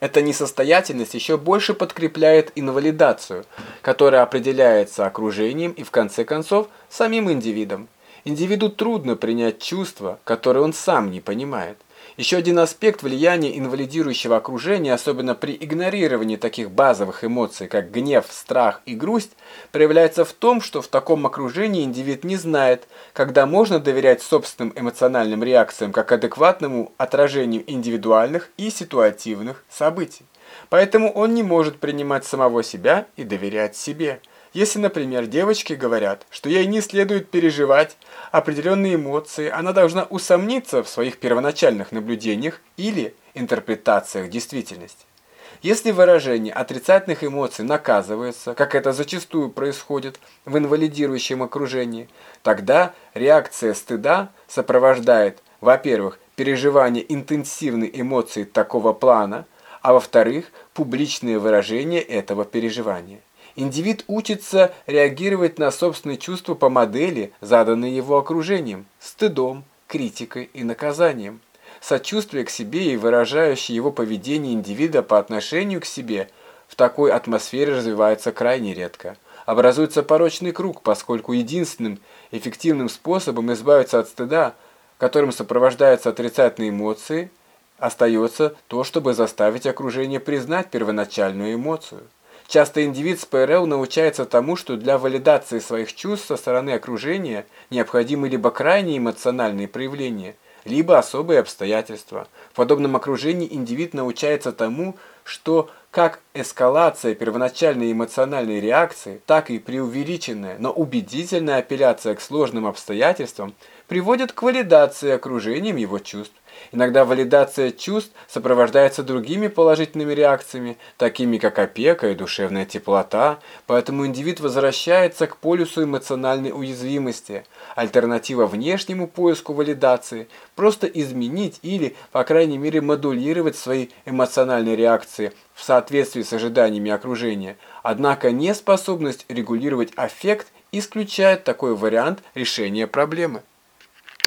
Эта несостоятельность еще больше подкрепляет инвалидацию, которая определяется окружением и в конце концов самим индивидом. Индивиду трудно принять чувства, которые он сам не понимает. Еще один аспект влияния инвалидирующего окружения, особенно при игнорировании таких базовых эмоций, как гнев, страх и грусть, проявляется в том, что в таком окружении индивид не знает, когда можно доверять собственным эмоциональным реакциям как адекватному отражению индивидуальных и ситуативных событий. Поэтому он не может принимать самого себя и доверять себе. Если, например, девочке говорят, что ей не следует переживать определенные эмоции, она должна усомниться в своих первоначальных наблюдениях или интерпретациях действительности. Если выражение отрицательных эмоций наказывается, как это зачастую происходит в инвалидирующем окружении, тогда реакция стыда сопровождает, во-первых, переживание интенсивной эмоции такого плана, а во-вторых, публичное выражение этого переживания. Индивид учится реагировать на собственные чувства по модели, заданной его окружением, стыдом, критикой и наказанием. Сочувствие к себе и выражающее его поведение индивида по отношению к себе в такой атмосфере развивается крайне редко. Образуется порочный круг, поскольку единственным эффективным способом избавиться от стыда, которым сопровождаются отрицательные эмоции, остается то, чтобы заставить окружение признать первоначальную эмоцию. Часто индивид с ПРЛ научается тому, что для валидации своих чувств со стороны окружения необходимы либо крайне эмоциональные проявления, либо особые обстоятельства. В подобном окружении индивид научается тому, что как эскалация первоначальной эмоциональной реакции, так и преувеличенная, но убедительная апелляция к сложным обстоятельствам приводит к валидации окружением его чувств. Иногда валидация чувств сопровождается другими положительными реакциями, такими как опека и душевная теплота, поэтому индивид возвращается к полюсу эмоциональной уязвимости. Альтернатива внешнему поиску валидации – просто изменить или, по крайней мере, модулировать свои эмоциональные реакции в соответствии с ожиданиями окружения. Однако неспособность регулировать аффект исключает такой вариант решения проблемы.